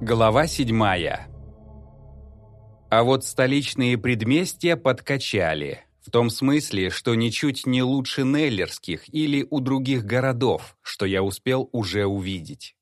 Глава седьмая. А вот столичные предместья подкачали. В том смысле, что ничуть не лучше Неллерских или у других городов, что я успел уже увидеть.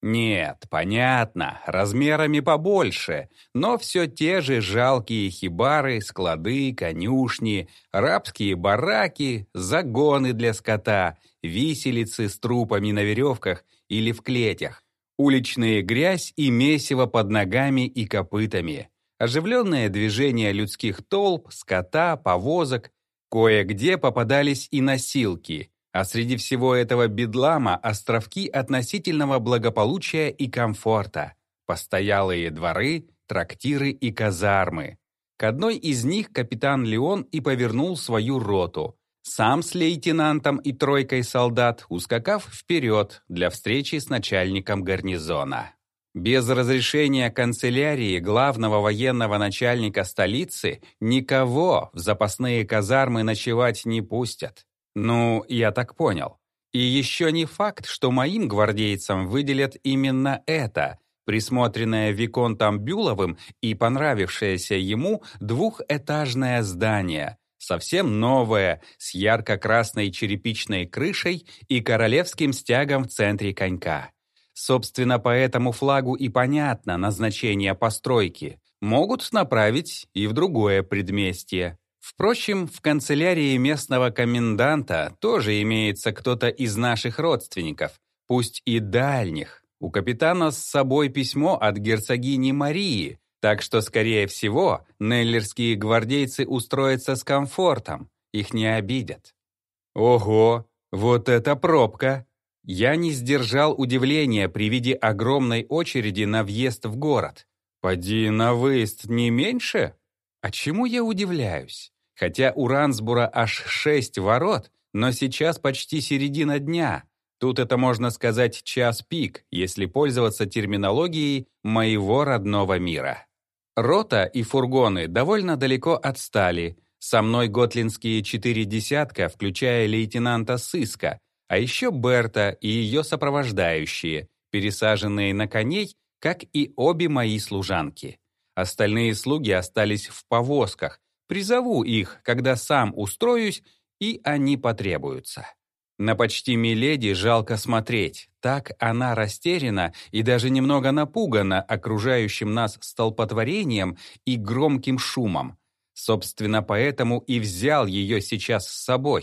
Нет, понятно, размерами побольше, но все те же жалкие хибары, склады, конюшни, рабские бараки, загоны для скота, виселицы с трупами на веревках или в клетях, уличная грязь и месиво под ногами и копытами, оживленное движение людских толп, скота, повозок, кое-где попадались и носилки, а среди всего этого бедлама островки относительного благополучия и комфорта, постоялые дворы, трактиры и казармы. К одной из них капитан Леон и повернул свою роту, сам с лейтенантом и тройкой солдат, ускакав вперед для встречи с начальником гарнизона. Без разрешения канцелярии главного военного начальника столицы никого в запасные казармы ночевать не пустят. Ну, я так понял. И еще не факт, что моим гвардейцам выделят именно это, присмотренное Виконтом Бюловым и понравившееся ему двухэтажное здание – совсем новая, с ярко-красной черепичной крышей и королевским стягом в центре конька. Собственно, по этому флагу и понятно назначение постройки. Могут направить и в другое предместье. Впрочем, в канцелярии местного коменданта тоже имеется кто-то из наших родственников, пусть и дальних. У капитана с собой письмо от герцогини Марии, так что, скорее всего, неллерские гвардейцы устроятся с комфортом, их не обидят. Ого, вот это пробка! Я не сдержал удивления при виде огромной очереди на въезд в город. Поди на выезд не меньше? А чему я удивляюсь? Хотя у Рансбура аж шесть ворот, но сейчас почти середина дня. Тут это можно сказать час пик, если пользоваться терминологией моего родного мира. Рота и фургоны довольно далеко отстали. Со мной готлинские четыре десятка, включая лейтенанта Сыска, а еще Берта и ее сопровождающие, пересаженные на коней, как и обе мои служанки. Остальные слуги остались в повозках. Призову их, когда сам устроюсь, и они потребуются. На почти Миледи жалко смотреть. Так она растеряна и даже немного напугана окружающим нас столпотворением и громким шумом. Собственно, поэтому и взял ее сейчас с собой.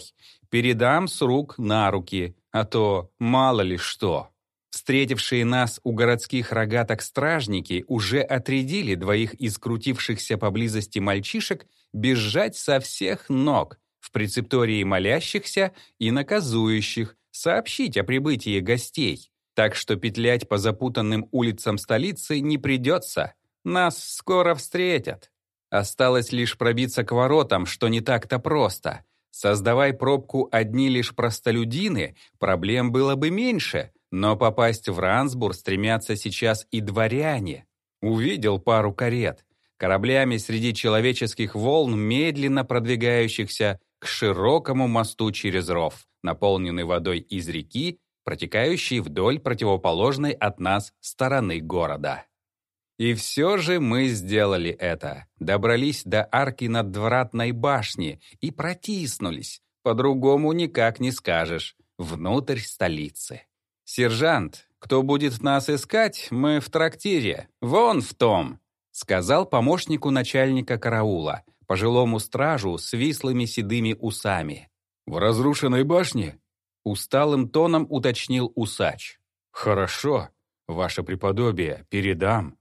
Передам с рук на руки, а то мало ли что. Встретившие нас у городских рогаток стражники уже отрядили двоих из крутившихся поблизости мальчишек бежать со всех ног, в прецептории молящихся и наказующих сообщить о прибытии гостей, так что петлять по запутанным улицам столицы не придется. Нас скоро встретят. Осталось лишь пробиться к воротам, что не так-то просто. Создавай пробку одни лишь простолюдины, проблем было бы меньше, но попасть в Рансбур стремятся сейчас и дворяне. Увидел пару карет. Кораблями среди человеческих волн, медленно продвигающихся, к широкому мосту через ров, наполненный водой из реки, протекающей вдоль противоположной от нас стороны города. И все же мы сделали это, добрались до арки надвратной башни и протиснулись, по-другому никак не скажешь, внутрь столицы. «Сержант, кто будет нас искать, мы в трактире, вон в том», сказал помощнику начальника караула, пожилому стражу с вислыми седыми усами. «В разрушенной башне?» Усталым тоном уточнил усач. «Хорошо, ваше преподобие, передам».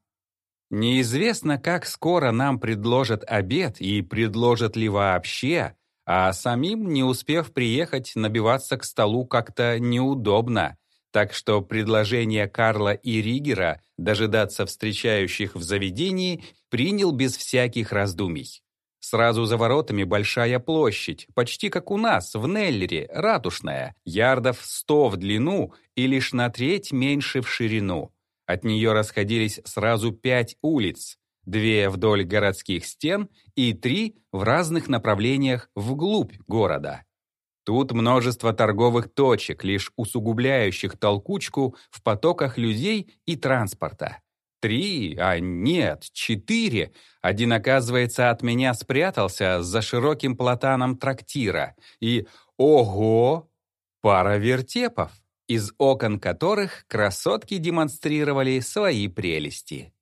Неизвестно, как скоро нам предложат обед и предложат ли вообще, а самим, не успев приехать, набиваться к столу как-то неудобно. Так что предложение Карла и Ригера дожидаться встречающих в заведении принял без всяких раздумий. Сразу за воротами большая площадь, почти как у нас, в Неллере, ратушная, ярдов сто в длину и лишь на треть меньше в ширину. От нее расходились сразу пять улиц, две вдоль городских стен и три в разных направлениях вглубь города. Тут множество торговых точек, лишь усугубляющих толкучку в потоках людей и транспорта. Три, а нет, четыре. Один, оказывается, от меня спрятался за широким платаном трактира. И, ого, пара вертепов, из окон которых красотки демонстрировали свои прелести.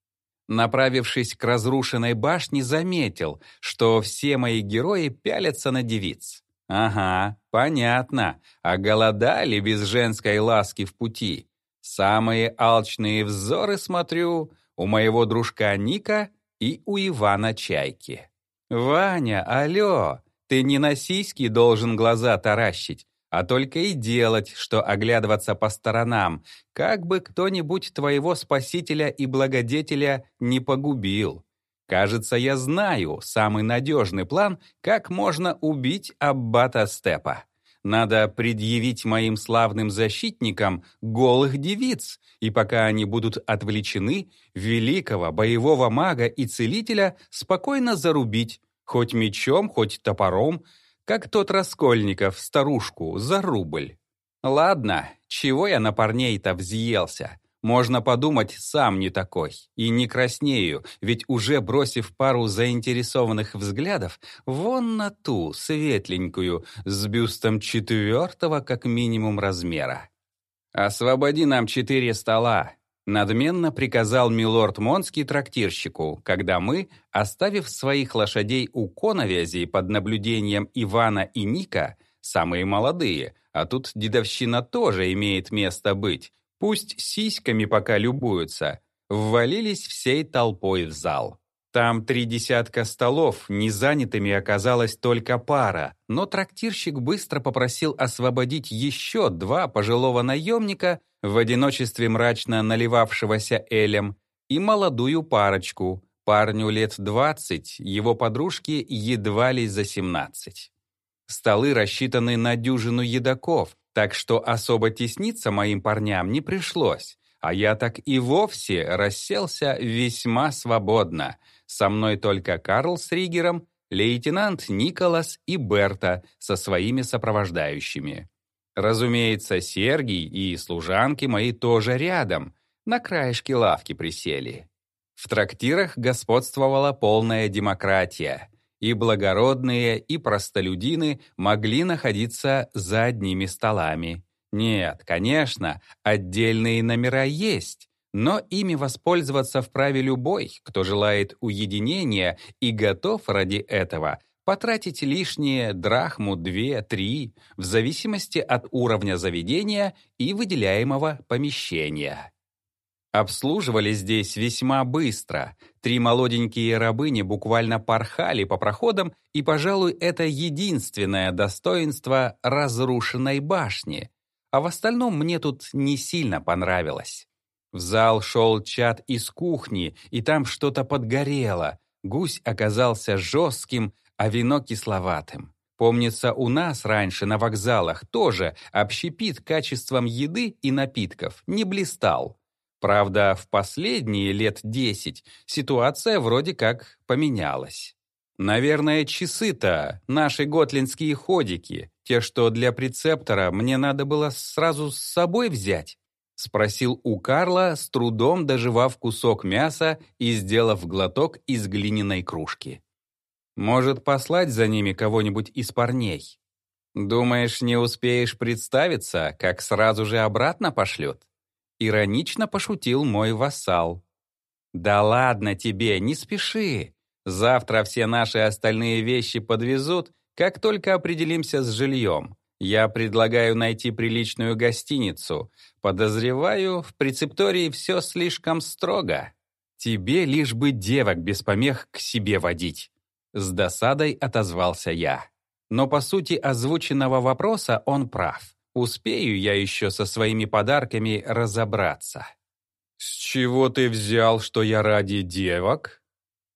Направившись к разрушенной башне, заметил, что все мои герои пялятся на девиц. Ага, понятно, а голодали без женской ласки в пути. Самые алчные взоры смотрю у моего дружка Ника и у Ивана Чайки. «Ваня, алло, ты не на сиськи должен глаза таращить, а только и делать, что оглядываться по сторонам, как бы кто-нибудь твоего спасителя и благодетеля не погубил. Кажется, я знаю самый надежный план, как можно убить Аббата Степа. Надо предъявить моим славным защитникам голых девиц, и пока они будут отвлечены, великого боевого мага и целителя спокойно зарубить, хоть мечом, хоть топором, как тот Раскольников старушку за рубль. Ладно, чего я на парней-то взъелся? Можно подумать, сам не такой. И не краснею, ведь уже бросив пару заинтересованных взглядов, вон на ту, светленькую, с бюстом четвертого как минимум размера. «Освободи нам четыре стола», — надменно приказал милорд Монский трактирщику, когда мы, оставив своих лошадей у коновязи под наблюдением Ивана и Ника, самые молодые, а тут дедовщина тоже имеет место быть, Пусть сиськами пока любуются, ввалились всей толпой в зал. Там три десятка столов, незанятыми оказалась только пара, но трактирщик быстро попросил освободить еще два пожилого наемника, в одиночестве мрачно наливавшегося Элем, и молодую парочку, парню лет двадцать, его подружке едва ли за семнадцать. Столы рассчитаны на дюжину едоков, так что особо тесниться моим парням не пришлось, а я так и вовсе расселся весьма свободно. Со мной только Карл с Ригером, лейтенант Николас и Берта со своими сопровождающими. Разумеется, Сергий и служанки мои тоже рядом, на краешке лавки присели. В трактирах господствовала полная демократия и благородные, и простолюдины могли находиться за одними столами. Нет, конечно, отдельные номера есть, но ими воспользоваться вправе любой, кто желает уединения и готов ради этого потратить лишние драхму 2-3 в зависимости от уровня заведения и выделяемого помещения. Обслуживали здесь весьма быстро. Три молоденькие рабыни буквально порхали по проходам, и, пожалуй, это единственное достоинство разрушенной башни. А в остальном мне тут не сильно понравилось. В зал шел чат из кухни, и там что-то подгорело. Гусь оказался жестким, а вино кисловатым. Помнится, у нас раньше на вокзалах тоже общепит качеством еды и напитков не блистал. Правда, в последние лет десять ситуация вроде как поменялась. Наверное, часы-то, наши готлинские ходики, те, что для прецептора мне надо было сразу с собой взять? Спросил у Карла, с трудом доживав кусок мяса и сделав глоток из глиняной кружки. Может, послать за ними кого-нибудь из парней? Думаешь, не успеешь представиться, как сразу же обратно пошлют? Иронично пошутил мой вассал. «Да ладно тебе, не спеши. Завтра все наши остальные вещи подвезут, как только определимся с жильем. Я предлагаю найти приличную гостиницу. Подозреваю, в прецептории все слишком строго. Тебе лишь бы девок без помех к себе водить». С досадой отозвался я. Но по сути озвученного вопроса он прав. Успею я еще со своими подарками разобраться. «С чего ты взял, что я ради девок?»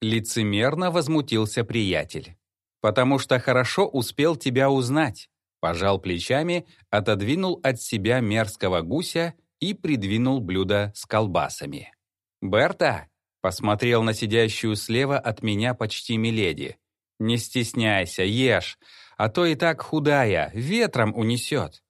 Лицемерно возмутился приятель. «Потому что хорошо успел тебя узнать». Пожал плечами, отодвинул от себя мерзкого гуся и придвинул блюдо с колбасами. «Берта?» — посмотрел на сидящую слева от меня почти миледи. «Не стесняйся, ешь, а то и так худая, ветром унесет».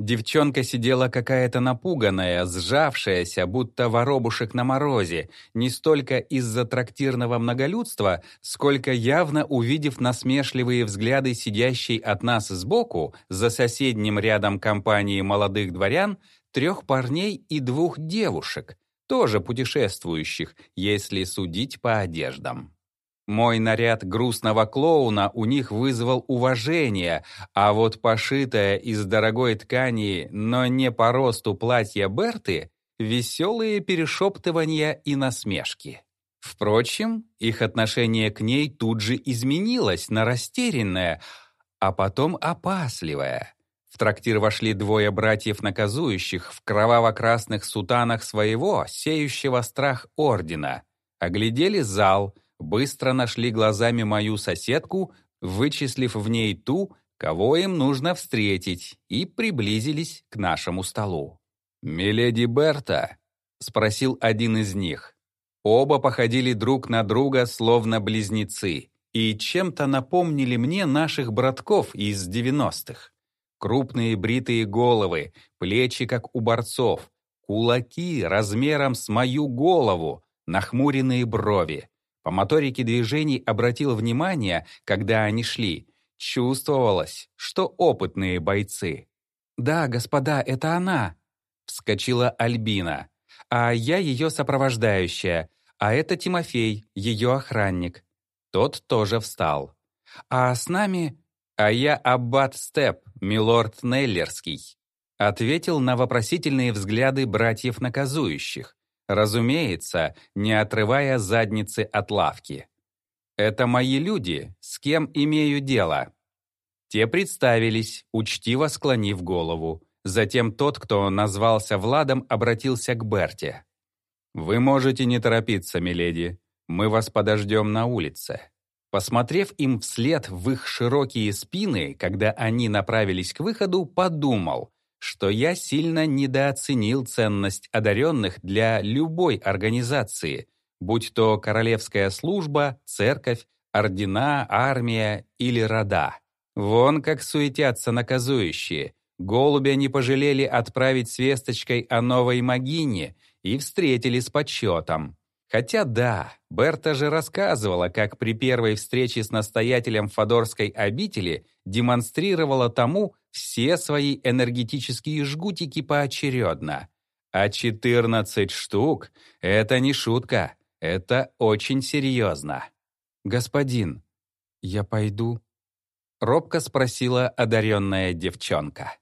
Девчонка сидела какая-то напуганная, сжавшаяся, будто воробушек на морозе, не столько из-за трактирного многолюдства, сколько явно увидев насмешливые взгляды сидящей от нас сбоку, за соседним рядом компании молодых дворян, трех парней и двух девушек, тоже путешествующих, если судить по одеждам. Мой наряд грустного клоуна у них вызвал уважение, а вот пошитое из дорогой ткани, но не по росту платье Берты — веселые перешептывания и насмешки. Впрочем, их отношение к ней тут же изменилось на растерянное, а потом опасливое. В трактир вошли двое братьев наказующих в кроваво-красных сутанах своего, сеющего страх ордена. Оглядели зал — быстро нашли глазами мою соседку, вычислив в ней ту, кого им нужно встретить, и приблизились к нашему столу. «Миледи Берта?» — спросил один из них. Оба походили друг на друга, словно близнецы, и чем-то напомнили мне наших братков из девяностых. Крупные бритые головы, плечи, как у борцов, кулаки размером с мою голову, нахмуренные брови. По моторике движений обратил внимание, когда они шли. Чувствовалось, что опытные бойцы. «Да, господа, это она!» Вскочила Альбина. «А я ее сопровождающая. А это Тимофей, ее охранник». Тот тоже встал. «А с нами...» «А я Аббат Степ, милорд Неллерский», ответил на вопросительные взгляды братьев наказующих. Разумеется, не отрывая задницы от лавки. «Это мои люди, с кем имею дело». Те представились, учтиво склонив голову. Затем тот, кто назвался Владом, обратился к Берте. «Вы можете не торопиться, миледи. Мы вас подождем на улице». Посмотрев им вслед в их широкие спины, когда они направились к выходу, подумал, что я сильно недооценил ценность одаренных для любой организации, будь то королевская служба, церковь, ордена, армия или рода. Вон как суетятся наказующие. Голубя не пожалели отправить с весточкой о новой могине и встретили с почетом. Хотя да, Берта же рассказывала, как при первой встрече с настоятелем Фодорской обители демонстрировала тому все свои энергетические жгутики поочередно. А 14 штук — это не шутка, это очень серьезно. «Господин, я пойду?» — робко спросила одаренная девчонка.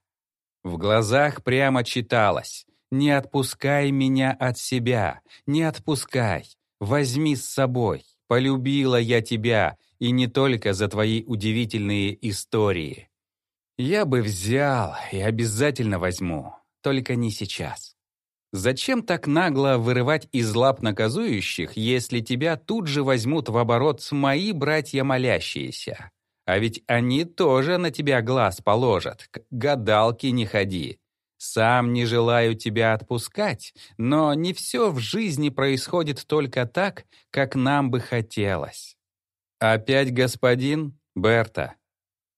В глазах прямо читалось не отпускай меня от себя, не отпускай. Возьми с собой. Полюбила я тебя, и не только за твои удивительные истории. Я бы взял и обязательно возьму, только не сейчас. Зачем так нагло вырывать из лап наказующих, если тебя тут же возьмут в оборот мои братья молящиеся? А ведь они тоже на тебя глаз положат, к гадалке не ходи. Сам не желаю тебя отпускать, но не все в жизни происходит только так, как нам бы хотелось. Опять господин Берта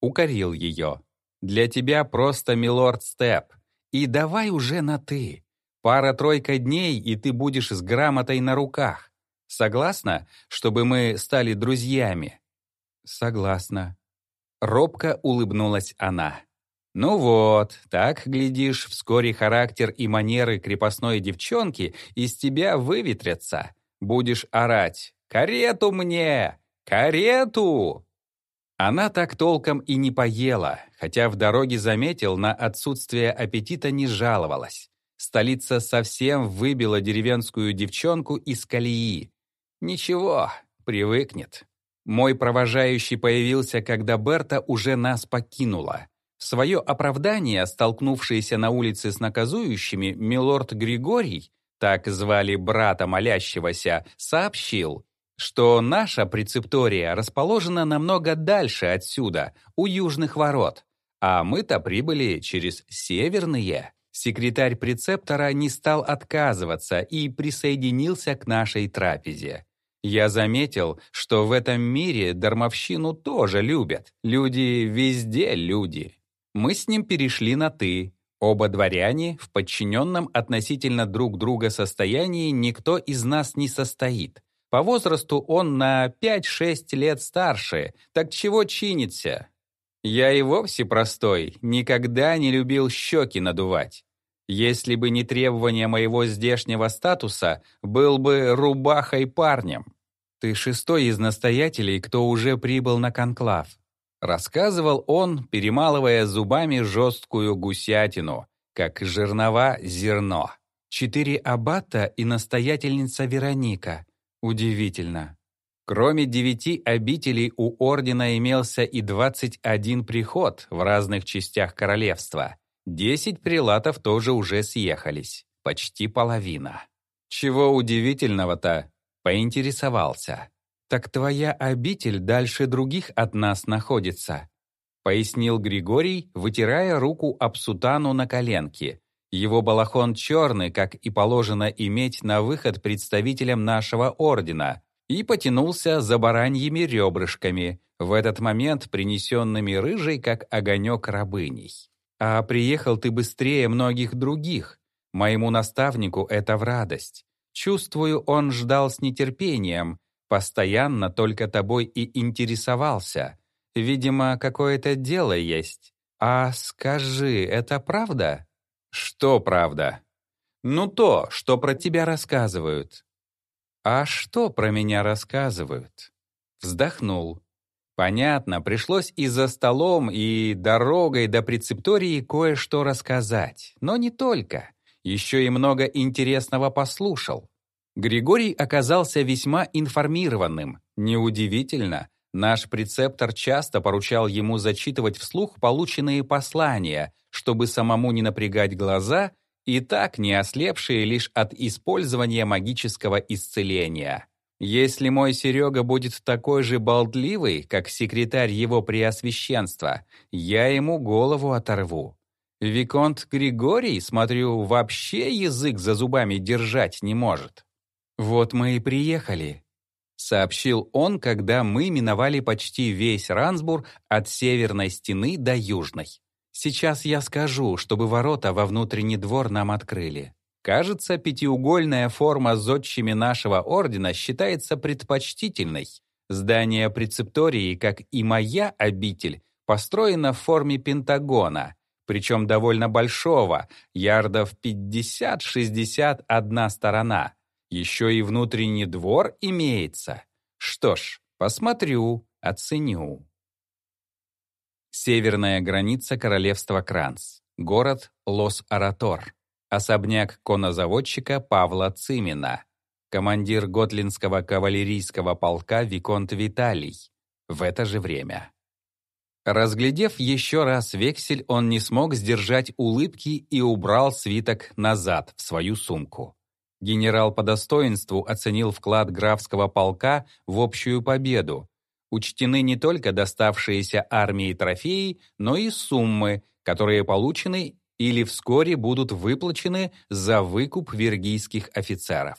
укорил ее. Для тебя просто милорд Степ. И давай уже на «ты». Пара-тройка дней, и ты будешь с грамотой на руках. Согласна, чтобы мы стали друзьями? Согласна. Робко улыбнулась она. Ну вот, так, глядишь, вскоре характер и манеры крепостной девчонки из тебя выветрятся. Будешь орать «Карету мне! Карету!» Она так толком и не поела, хотя в дороге заметил, на отсутствие аппетита не жаловалась. Столица совсем выбила деревенскую девчонку из колеи. Ничего, привыкнет. Мой провожающий появился, когда Берта уже нас покинула. Свое оправдание, столкнувшийся на улице с наказующими, милорд Григорий, так звали брата молящегося, сообщил, что наша прецептория расположена намного дальше отсюда, у южных ворот, а мы-то прибыли через северные. Секретарь прецептора не стал отказываться и присоединился к нашей трапезе. Я заметил, что в этом мире дармовщину тоже любят. Люди везде люди. Мы с ним перешли на «ты». Оба дворяне в подчиненном относительно друг друга состоянии никто из нас не состоит. По возрасту он на 5-6 лет старше, так чего чинится? Я и вовсе простой, никогда не любил щеки надувать. Если бы не требование моего здешнего статуса, был бы рубахой парнем. Ты шестой из настоятелей, кто уже прибыл на конклав. Рассказывал он, перемалывая зубами жесткую гусятину, как жернова зерно. Четыре аббата и настоятельница Вероника. Удивительно. Кроме девяти обителей у ордена имелся и двадцать один приход в разных частях королевства. Десять прилатов тоже уже съехались. Почти половина. Чего удивительного-то? Поинтересовался. «Так твоя обитель дальше других от нас находится», пояснил Григорий, вытирая руку об сутану на коленке. Его балахон черный, как и положено иметь на выход представителям нашего ордена, и потянулся за бараньими ребрышками, в этот момент принесенными рыжей, как огонек рабыней. «А приехал ты быстрее многих других. Моему наставнику это в радость. Чувствую, он ждал с нетерпением, Постоянно только тобой и интересовался. Видимо, какое-то дело есть. А скажи, это правда? Что правда? Ну то, что про тебя рассказывают. А что про меня рассказывают? Вздохнул. Понятно, пришлось и за столом, и дорогой до прецептории кое-что рассказать. Но не только. Еще и много интересного послушал. Григорий оказался весьма информированным. Неудивительно, наш прецептор часто поручал ему зачитывать вслух полученные послания, чтобы самому не напрягать глаза и так не ослепшие лишь от использования магического исцеления. Если мой Серега будет такой же болтливый, как секретарь его преосвященства, я ему голову оторву. Виконт Григорий, смотрю, вообще язык за зубами держать не может. «Вот мы и приехали», — сообщил он, когда мы миновали почти весь Рансбур от северной стены до южной. «Сейчас я скажу, чтобы ворота во внутренний двор нам открыли. Кажется, пятиугольная форма зодчими нашего ордена считается предпочтительной. Здание прецептории, как и моя обитель, построено в форме пентагона, причем довольно большого, ярдов 50-60 одна сторона — еще и внутренний двор имеется. Что ж, посмотрю, оценю. Северная граница королевства Кранц. Город Лос-Аратор. Особняк конозаводчика Павла Цимина. Командир Готлинского кавалерийского полка Виконт Виталий. В это же время. Разглядев еще раз вексель, он не смог сдержать улыбки и убрал свиток назад в свою сумку. Генерал по достоинству оценил вклад графского полка в общую победу. Учтены не только доставшиеся армии трофеи, но и суммы, которые получены или вскоре будут выплачены за выкуп вергийских офицеров.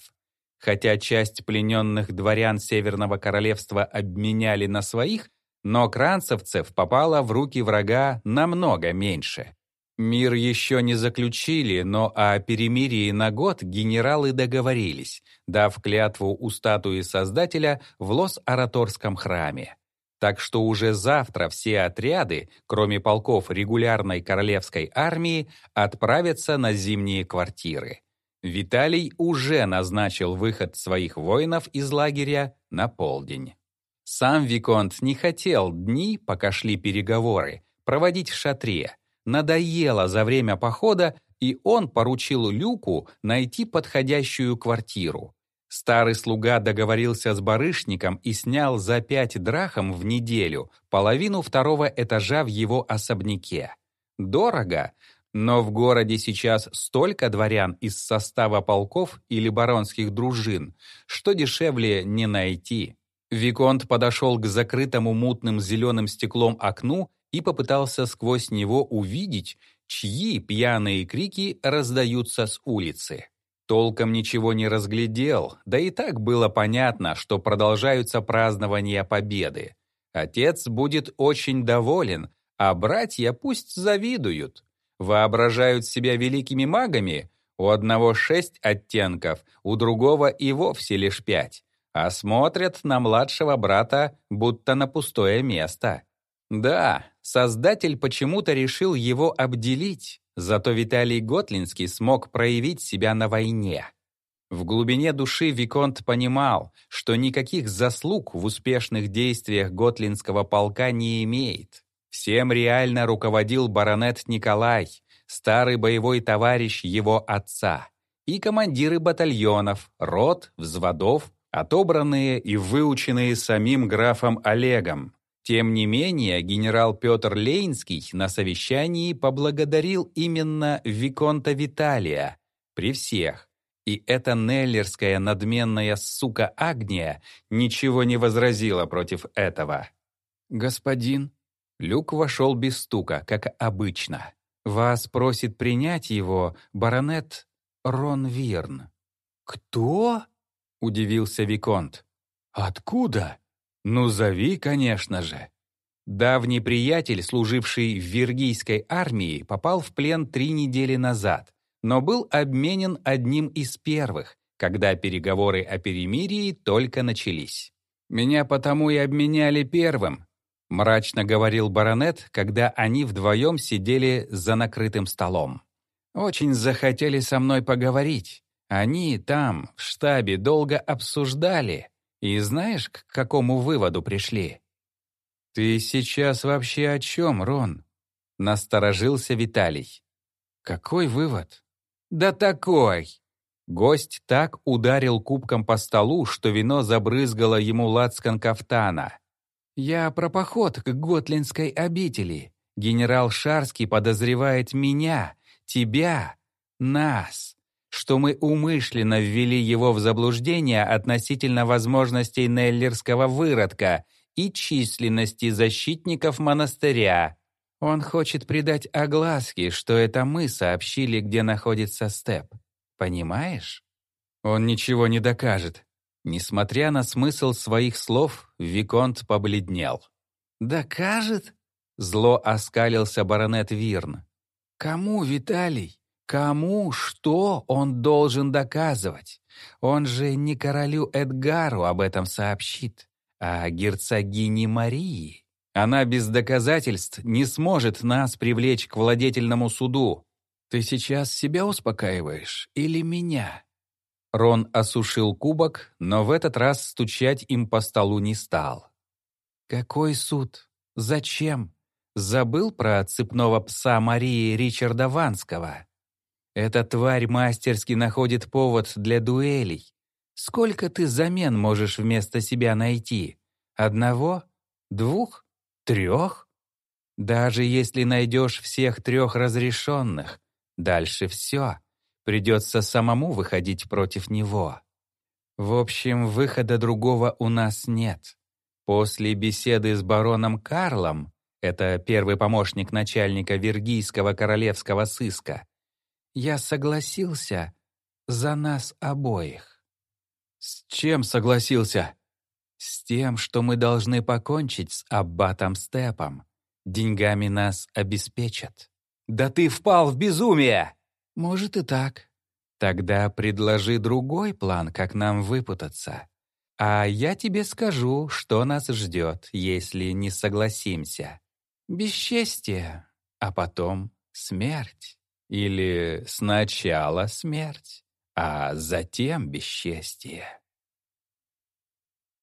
Хотя часть плененных дворян Северного Королевства обменяли на своих, но кранцевцев попало в руки врага намного меньше. Мир еще не заключили, но о перемирии на год генералы договорились, дав клятву у статуи Создателя в Лос-Ораторском храме. Так что уже завтра все отряды, кроме полков регулярной королевской армии, отправятся на зимние квартиры. Виталий уже назначил выход своих воинов из лагеря на полдень. Сам Виконт не хотел дни, пока шли переговоры, проводить в шатре, надоело за время похода, и он поручил Люку найти подходящую квартиру. Старый слуга договорился с барышником и снял за пять драхом в неделю половину второго этажа в его особняке. Дорого, но в городе сейчас столько дворян из состава полков или баронских дружин, что дешевле не найти. Виконт подошел к закрытому мутным зеленым стеклом окну и попытался сквозь него увидеть, чьи пьяные крики раздаются с улицы. Толком ничего не разглядел, да и так было понятно, что продолжаются празднования победы. Отец будет очень доволен, а братья пусть завидуют. воображают себя великими магами, у одного шесть оттенков, у другого и вовсе лишь пять, а смотрят на младшего брата, будто на пустое место. Да, создатель почему-то решил его обделить, зато Виталий Готлинский смог проявить себя на войне. В глубине души Виконт понимал, что никаких заслуг в успешных действиях Готлинского полка не имеет. Всем реально руководил баронет Николай, старый боевой товарищ его отца, и командиры батальонов, рот, взводов, отобранные и выученные самим графом Олегом. Тем не менее, генерал Петр Лейнский на совещании поблагодарил именно Виконта Виталия при всех, и эта неллерская надменная сука Агния ничего не возразила против этого. «Господин...» Люк вошел без стука, как обычно. «Вас просит принять его баронет Рон Вирн». «Кто?» — удивился Виконт. «Откуда?» «Ну, зови, конечно же». Давний приятель, служивший в Виргийской армии, попал в плен три недели назад но был обменен одним из первых, когда переговоры о перемирии только начались. «Меня потому и обменяли первым», — мрачно говорил баронет, когда они вдвоем сидели за накрытым столом. «Очень захотели со мной поговорить. Они там, в штабе, долго обсуждали. И знаешь, к какому выводу пришли?» «Ты сейчас вообще о чем, Рон?» — насторожился Виталий. «Какой вывод?» «Да такой!» Гость так ударил кубком по столу, что вино забрызгало ему лацкан кафтана. «Я про поход к Готлинской обители. Генерал Шарский подозревает меня, тебя, нас, что мы умышленно ввели его в заблуждение относительно возможностей Неллерского выродка и численности защитников монастыря. Он хочет придать огласке, что это мы сообщили, где находится Степ. Понимаешь? Он ничего не докажет. Несмотря на смысл своих слов, Виконт побледнел. «Докажет?» — зло оскалился баронет Вирн. «Кому, Виталий? Кому что он должен доказывать? Он же не королю Эдгару об этом сообщит, а герцогине Марии. Она без доказательств не сможет нас привлечь к владетельному суду. Ты сейчас себя успокаиваешь или меня?» Рон осушил кубок, но в этот раз стучать им по столу не стал. «Какой суд? Зачем? Забыл про цепного пса Марии Ричарда Ванского? Эта тварь мастерски находит повод для дуэлей. Сколько ты замен можешь вместо себя найти? Одного? Двух? Трех? Даже если найдешь всех трех разрешенных, дальше все. Придется самому выходить против него. В общем, выхода другого у нас нет. После беседы с бароном Карлом, это первый помощник начальника Виргийского королевского сыска, я согласился за нас обоих. С чем согласился? С тем, что мы должны покончить с аббатом Степом. Деньгами нас обеспечат. Да ты впал в безумие! Может и так. Тогда предложи другой план, как нам выпутаться. А я тебе скажу, что нас ждет, если не согласимся. Бесчестие, а потом смерть. Или сначала смерть, а затем бесчестие.